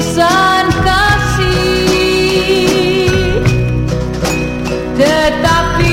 tulisan kasih. Tetapi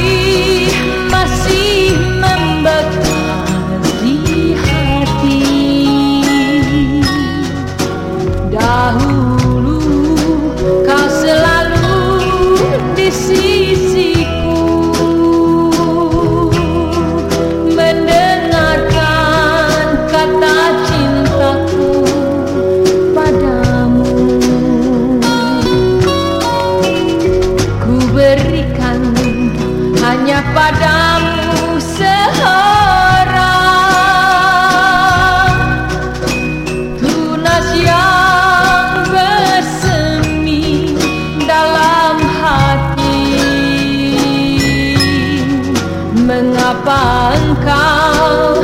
Mengapa engkau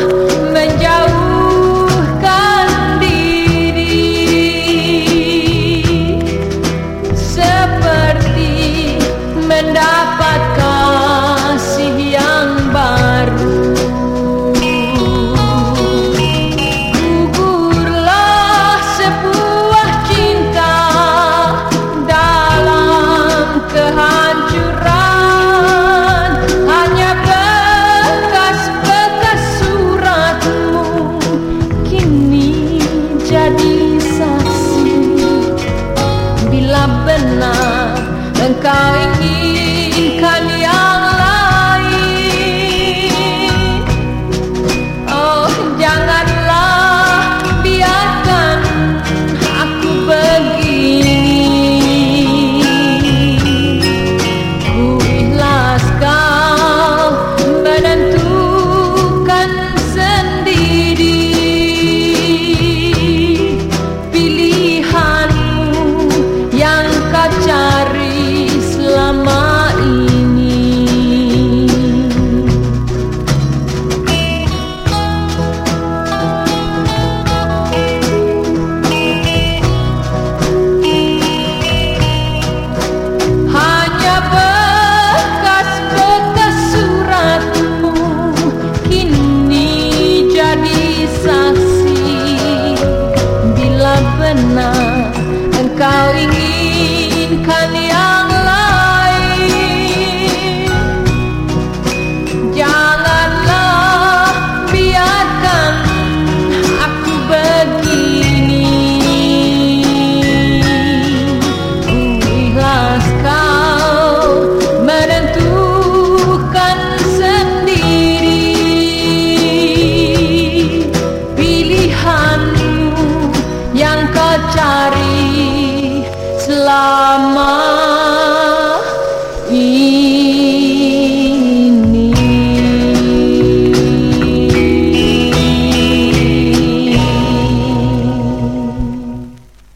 menjauhkan diri? Seperti mendapat kasih yang baru. Gugurlah sebuah cinta dalam keharusan Bila benar engkau inginkan Allah